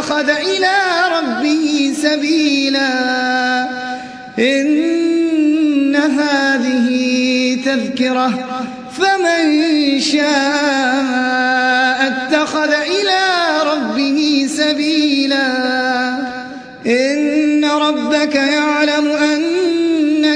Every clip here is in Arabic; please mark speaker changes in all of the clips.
Speaker 1: اتخذ إلى ربه سبيلا. إن هذه تذكرة فمن شاء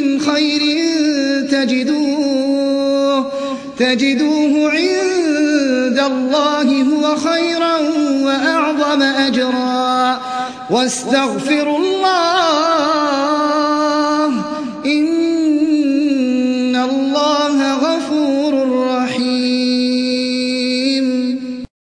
Speaker 1: من خير تجدوه تجدوه عند الله هو خيرا وأعظم أجرا. واستغفروا الله